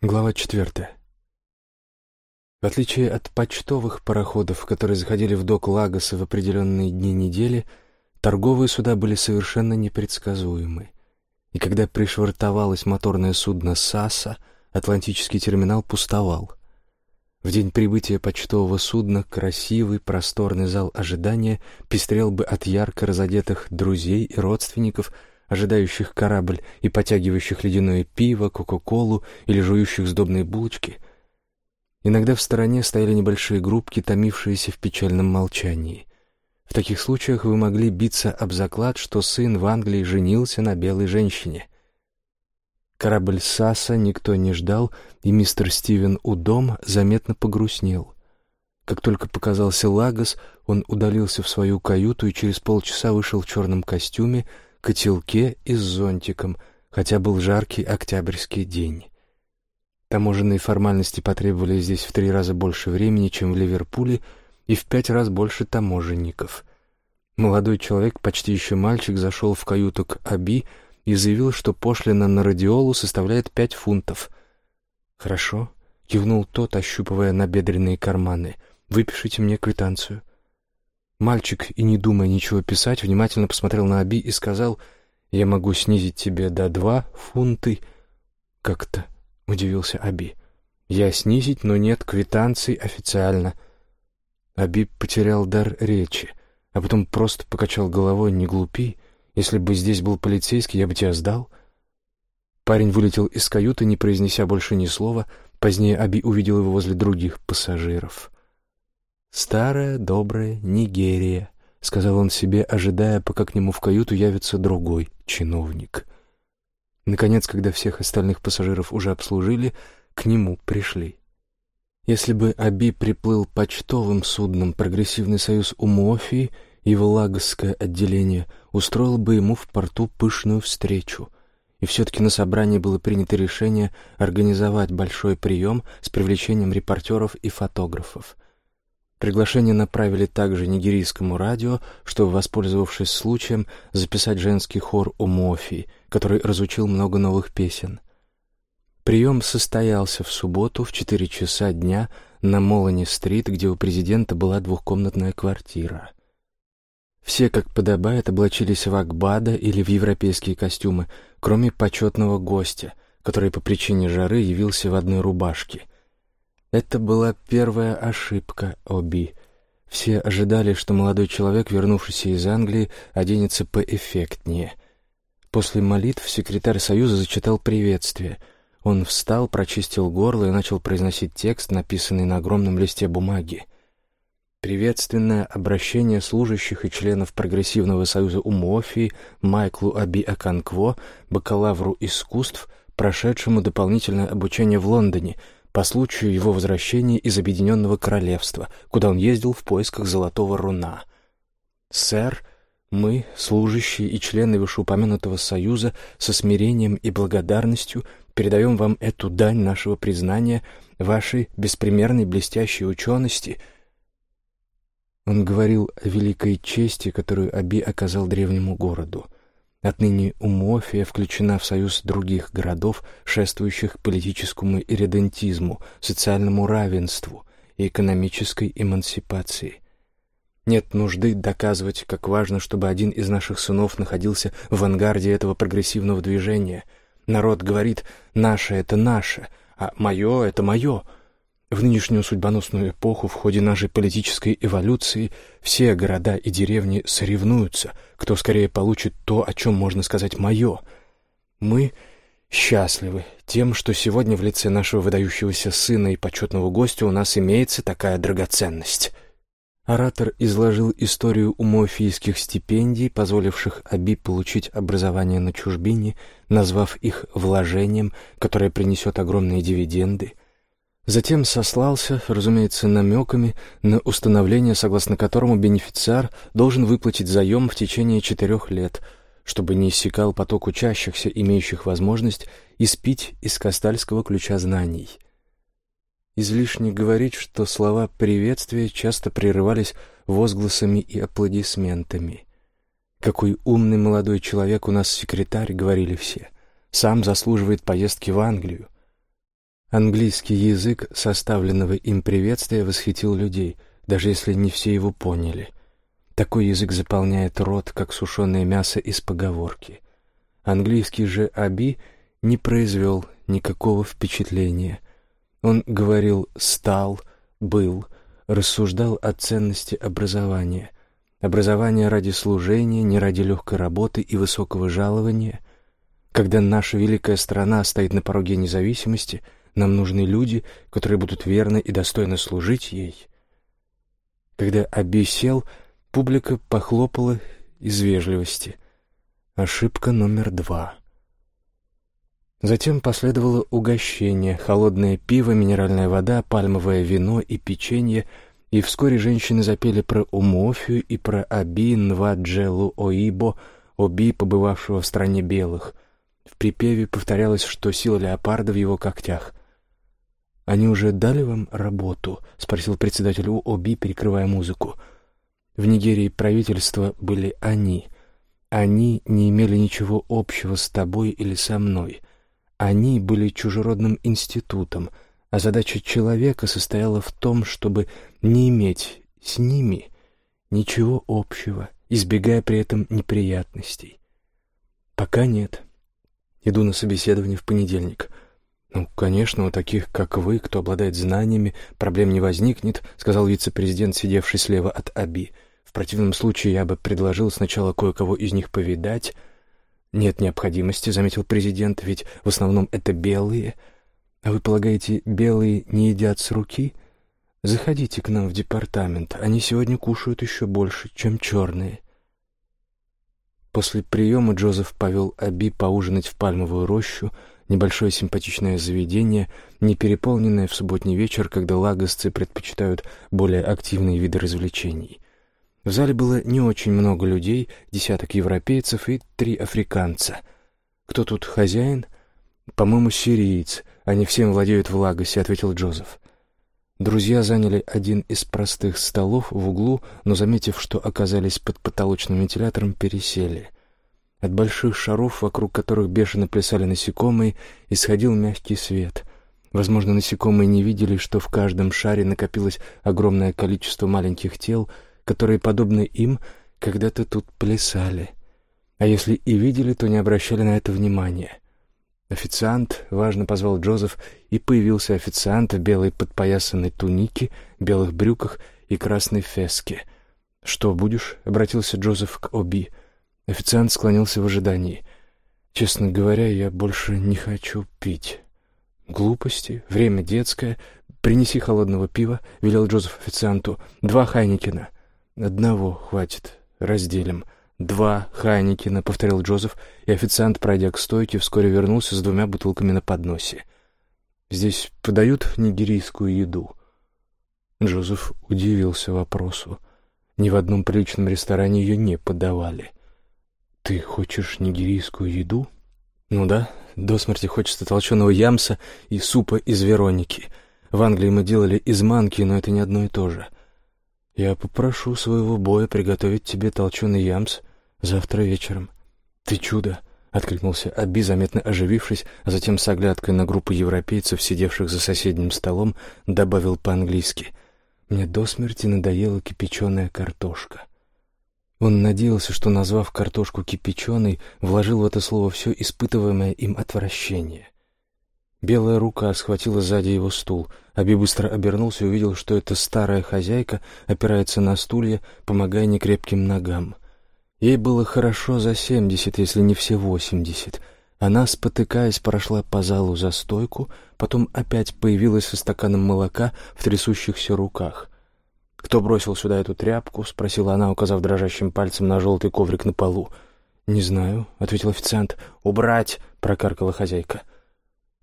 Глава четвертая. В отличие от почтовых пароходов, которые заходили в док Лагоса в определенные дни недели, торговые суда были совершенно непредсказуемы. И когда пришвартовалось моторное судно «Саса», Атлантический терминал пустовал. В день прибытия почтового судна красивый просторный зал ожидания пестрел бы от ярко разодетых друзей и родственников – ожидающих корабль и потягивающих ледяное пиво, кока-колу или жующих сдобные булочки. Иногда в стороне стояли небольшие группки, томившиеся в печальном молчании. В таких случаях вы могли биться об заклад, что сын в Англии женился на белой женщине. Корабль Саса никто не ждал, и мистер Стивен Удом заметно погрустнел. Как только показался Лагос, он удалился в свою каюту и через полчаса вышел в черном костюме, котелке и с зонтиком, хотя был жаркий октябрьский день. Таможенные формальности потребовали здесь в три раза больше времени, чем в Ливерпуле, и в пять раз больше таможенников. Молодой человек, почти еще мальчик, зашел в каюту к Аби и заявил, что пошлина на радиолу составляет пять фунтов. «Хорошо», — кивнул тот, ощупывая набедренные карманы, — «выпишите мне квитанцию». Мальчик, и не думая ничего писать, внимательно посмотрел на Аби и сказал, «Я могу снизить тебе до два фунты». «Как-то», — удивился Аби. «Я снизить, но нет квитанций официально». Аби потерял дар речи, а потом просто покачал головой, не глупи. Если бы здесь был полицейский, я бы тебя сдал. Парень вылетел из каюты, не произнеся больше ни слова. Позднее Аби увидел его возле других пассажиров. «Старая добрая Нигерия», — сказал он себе, ожидая, пока к нему в каюту явится другой чиновник. Наконец, когда всех остальных пассажиров уже обслужили, к нему пришли. Если бы Аби приплыл почтовым судном «Прогрессивный союз Умуофии», его лагосское отделение устроил бы ему в порту пышную встречу. И все-таки на собрании было принято решение организовать большой прием с привлечением репортеров и фотографов — Приглашение направили также нигерийскому радио, чтобы, воспользовавшись случаем, записать женский хор Умофи, который разучил много новых песен. Прием состоялся в субботу в четыре часа дня на Молани-стрит, где у президента была двухкомнатная квартира. Все, как подобает, облачились в акбада или в европейские костюмы, кроме почетного гостя, который по причине жары явился в одной рубашке — это была первая ошибка Оби. Все ожидали, что молодой человек, вернувшийся из Англии, оденется поэффектнее. После молитв секретарь Союза зачитал приветствие. Он встал, прочистил горло и начал произносить текст, написанный на огромном листе бумаги. Приветственное обращение служащих и членов Прогрессивного союза Умофии Майклу Аби Аканкво, бакалавру искусств, прошедшему дополнительное обучение в Лондоне — по случаю его возвращения из Объединенного Королевства, куда он ездил в поисках золотого руна. «Сэр, мы, служащие и члены вышеупомянутого союза, со смирением и благодарностью передаем вам эту дань нашего признания, вашей беспримерной блестящей учености». Он говорил о великой чести, которую Аби оказал древнему городу — Отныне Умофия включена в союз других городов, шествующих политическому ирредентизму, социальному равенству и экономической эмансипации. Нет нужды доказывать, как важно, чтобы один из наших сынов находился в авангарде этого прогрессивного движения. Народ говорит «наше — это наше», а «мое — это мое», в нынешнюю судьбоносную эпоху в ходе нашей политической эволюции все города и деревни соревнуются, кто скорее получит то, о чем можно сказать «моё». Мы счастливы тем, что сегодня в лице нашего выдающегося сына и почетного гостя у нас имеется такая драгоценность. Оратор изложил историю умофийских стипендий, позволивших Аби получить образование на чужбине, назвав их вложением, которое принесет огромные дивиденды — Затем сослался, разумеется, намеками на установление, согласно которому бенефициар должен выплатить заем в течение четырех лет, чтобы не иссякал поток учащихся, имеющих возможность испить из кастальского ключа знаний. Излишне говорить, что слова приветствия часто прерывались возгласами и аплодисментами. «Какой умный молодой человек у нас секретарь», — говорили все. «Сам заслуживает поездки в Англию». Английский язык составленного им приветствия восхитил людей, даже если не все его поняли. Такой язык заполняет рот, как сушеное мясо из поговорки. Английский же Аби не произвел никакого впечатления. Он говорил «стал», «был», рассуждал о ценности образования. Образование ради служения, не ради легкой работы и высокого жалования. Когда наша великая страна стоит на пороге независимости, нам нужны люди, которые будут верно и достойно служить ей. Когда Аби сел, публика похлопала из вежливости. Ошибка номер два — Затем последовало угощение, холодное пиво, минеральная вода, пальмовое вино и печенье, и вскоре женщины запели про Умофию и про Аби Нваджелу Оибо, Оби, побывавшего в стране белых. В припеве повторялось, что сила леопарда в его когтях. «Они уже дали вам работу?» — спросил председатель Оби, перекрывая музыку. В Нигерии правительства были они. Они не имели ничего общего с тобой или со мной — они были чужеродным институтом, а задача человека состояла в том, чтобы не иметь с ними ничего общего, избегая при этом неприятностей. Пока нет. Иду на собеседование в понедельник. «Ну, конечно, у таких, как вы, кто обладает знаниями, проблем не возникнет», сказал вице-президент, сидевший слева от Аби. «В противном случае я бы предложил сначала кое-кого из них повидать, «Нет необходимости», — заметил президент, — «ведь в основном это белые. А вы полагаете, белые не едят с руки? Заходите к нам в департамент, они сегодня кушают еще больше, чем черные». После приема Джозеф повел Аби поужинать в пальмовую рощу, небольшое симпатичное заведение, не переполненное в субботний вечер, когда лагосцы предпочитают более активные виды развлечений — в зале было не очень много людей, десяток европейцев и три африканца. Кто тут хозяин? По-моему, сириец. Они всем владеют в Лагосе, ответил Джозеф. Друзья заняли один из простых столов в углу, но, заметив, что оказались под потолочным вентилятором, пересели. От больших шаров, вокруг которых бешено плясали насекомые, исходил мягкий свет. Возможно, насекомые не видели, что в каждом шаре накопилось огромное количество маленьких тел — которые, подобно им, когда-то тут плясали. А если и видели, то не обращали на это внимания. Официант важно позвал Джозеф, и появился официант в белой подпоясанной тунике, белых брюках и красной феске. «Что будешь?» — обратился Джозеф к Оби. Официант склонился в ожидании. «Честно говоря, я больше не хочу пить». «Глупости, время детское. Принеси холодного пива», — велел Джозеф официанту. «Два Хайникена». «Одного хватит. Разделим». «Два Хайникина», — повторил Джозеф, и официант, пройдя к стойке, вскоре вернулся с двумя бутылками на подносе. «Здесь подают нигерийскую еду?» Джозеф удивился вопросу. Ни в одном приличном ресторане ее не подавали. «Ты хочешь нигерийскую еду?» «Ну да, до смерти хочется толченого ямса и супа из Вероники. В Англии мы делали из манки, но это не одно и то же». Я попрошу своего боя приготовить тебе толченый ямс завтра вечером. Ты чудо, откликнулся Аби, заметно оживившись, а затем с оглядкой на группу европейцев, сидевших за соседним столом, добавил по-английски: "Мне до смерти надоела кипяченая картошка". Он надеялся, что, назвав картошку кипяченой, вложил в это слово все испытываемое им отвращение. Белая рука схватила сзади его стул. Аби быстро обернулся и увидел, что эта старая хозяйка опирается на стулья, помогая некрепким ногам. Ей было хорошо за семьдесят, если не все восемьдесят. Она, спотыкаясь, прошла по залу за стойку, потом опять появилась со стаканом молока в трясущихся руках. «Кто бросил сюда эту тряпку?» — спросила она, указав дрожащим пальцем на желтый коврик на полу. «Не знаю», — ответил официант. «Убрать!» — прокаркала хозяйка.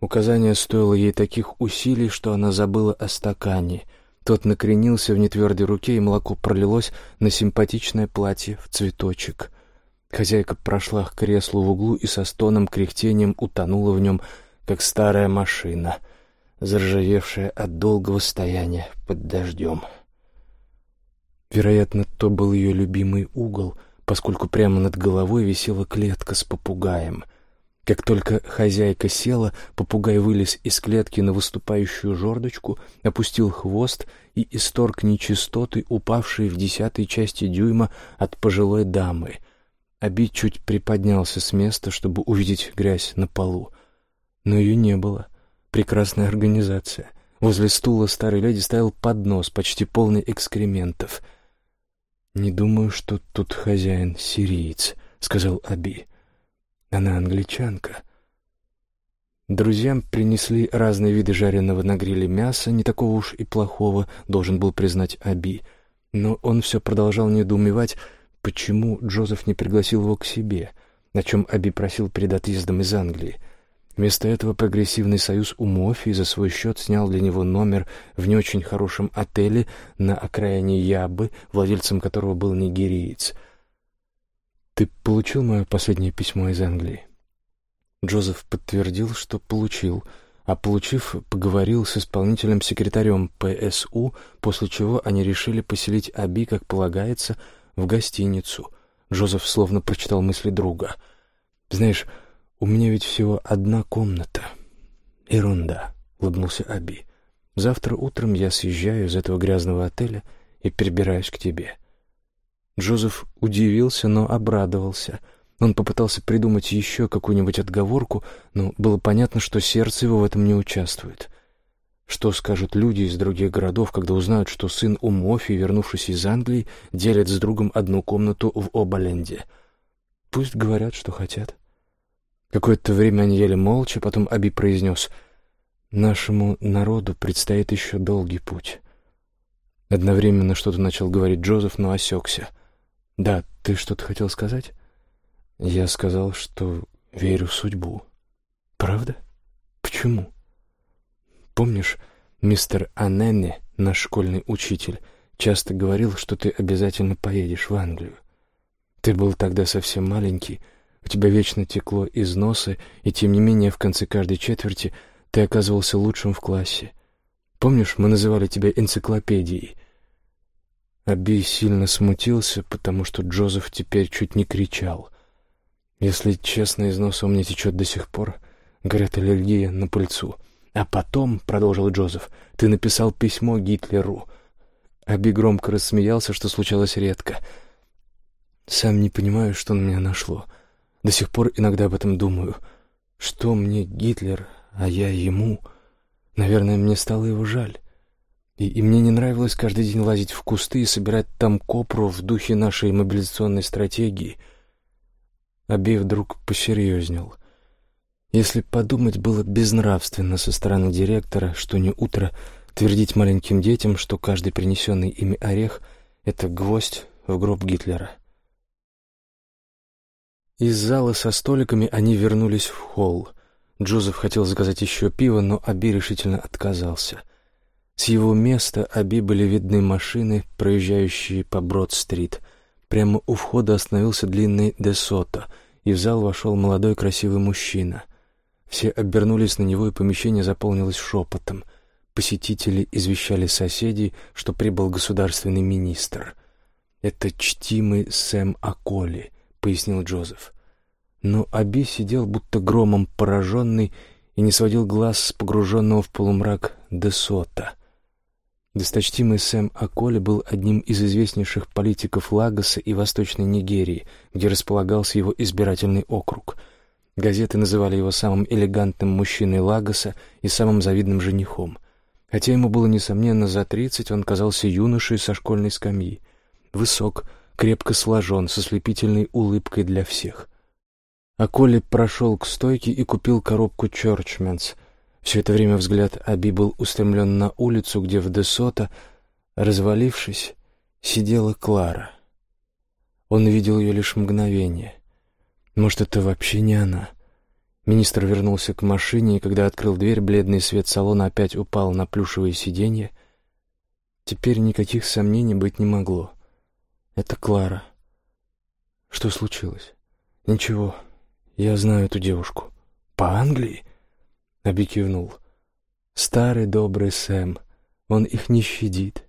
Указание стоило ей таких усилий, что она забыла о стакане. Тот накренился в нетвердой руке, и молоко пролилось на симпатичное платье в цветочек. Хозяйка прошла к креслу в углу и со стоном кряхтением утонула в нем, как старая машина, заржавевшая от долгого стояния под дождем. Вероятно, то был ее любимый угол, поскольку прямо над головой висела клетка с попугаем — Как только хозяйка села, попугай вылез из клетки на выступающую жердочку, опустил хвост и исторг нечистоты, упавшие в десятой части дюйма от пожилой дамы. Аби чуть приподнялся с места, чтобы увидеть грязь на полу. Но ее не было. Прекрасная организация. Возле стула старой леди стоял поднос, почти полный экскрементов. «Не думаю, что тут хозяин сириец», — сказал Аби. Она англичанка. Друзьям принесли разные виды жареного на гриле мяса, не такого уж и плохого, должен был признать Аби. Но он все продолжал недоумевать, почему Джозеф не пригласил его к себе, на чем Аби просил перед отъездом из Англии. Вместо этого прогрессивный союз у Мофи за свой счет снял для него номер в не очень хорошем отеле на окраине Ябы, владельцем которого был нигериец — «Ты получил мое последнее письмо из Англии?» Джозеф подтвердил, что получил, а получив, поговорил с исполнителем-секретарем ПСУ, после чего они решили поселить Аби, как полагается, в гостиницу. Джозеф словно прочитал мысли друга. «Знаешь, у меня ведь всего одна комната». «Ерунда», — улыбнулся Аби. «Завтра утром я съезжаю из этого грязного отеля и перебираюсь к тебе». Джозеф удивился, но обрадовался. Он попытался придумать еще какую-нибудь отговорку, но было понятно, что сердце его в этом не участвует. Что скажут люди из других городов, когда узнают, что сын Умофи, вернувшись из Англии, делит с другом одну комнату в Обаленде? Пусть говорят, что хотят. Какое-то время они ели молча, потом Аби произнес «Нашему народу предстоит еще долгий путь». Одновременно что-то начал говорить Джозеф, но осекся — «Да, ты что-то хотел сказать?» «Я сказал, что верю в судьбу». «Правда? Почему?» «Помнишь, мистер Аненне, наш школьный учитель, часто говорил, что ты обязательно поедешь в Англию. Ты был тогда совсем маленький, у тебя вечно текло из носа, и тем не менее в конце каждой четверти ты оказывался лучшим в классе. Помнишь, мы называли тебя энциклопедией?» Аби сильно смутился, потому что Джозеф теперь чуть не кричал. Если честно, из носа у меня течет до сих пор, говорят, аллергия на пыльцу. А потом, — продолжил Джозеф, — ты написал письмо Гитлеру. Аби громко рассмеялся, что случалось редко. Сам не понимаю, что на меня нашло. До сих пор иногда об этом думаю. Что мне Гитлер, а я ему? Наверное, мне стало его жаль. И, и мне не нравилось каждый день лазить в кусты и собирать там копру в духе нашей мобилизационной стратегии. Аби вдруг посерьезнел. Если подумать, было безнравственно со стороны директора, что не утро твердить маленьким детям, что каждый принесенный ими орех — это гвоздь в гроб Гитлера. Из зала со столиками они вернулись в холл. Джозеф хотел заказать еще пиво, но Аби решительно отказался — с его места Аби были видны машины, проезжающие по Брод-стрит. Прямо у входа остановился длинный Десото, и в зал вошел молодой красивый мужчина. Все обернулись на него, и помещение заполнилось шепотом. Посетители извещали соседей, что прибыл государственный министр. «Это чтимый Сэм Аколи», — пояснил Джозеф. Но Аби сидел, будто громом пораженный, и не сводил глаз с погруженного в полумрак Десота — Досточтимый Сэм Аколи был одним из известнейших политиков Лагоса и Восточной Нигерии, где располагался его избирательный округ. Газеты называли его самым элегантным мужчиной Лагоса и самым завидным женихом. Хотя ему было, несомненно, за тридцать, он казался юношей со школьной скамьи. Высок, крепко сложен, со слепительной улыбкой для всех. Аколи прошел к стойке и купил коробку «Чорчменс», все это время взгляд Аби был устремлен на улицу, где в Десота, развалившись, сидела Клара. Он видел ее лишь мгновение. Может, это вообще не она? Министр вернулся к машине, и когда открыл дверь, бледный свет салона опять упал на плюшевое сиденье. Теперь никаких сомнений быть не могло. Это Клара. Что случилось? Ничего, я знаю эту девушку. По Англии? Аби кивнул. «Старый добрый Сэм, он их не щадит.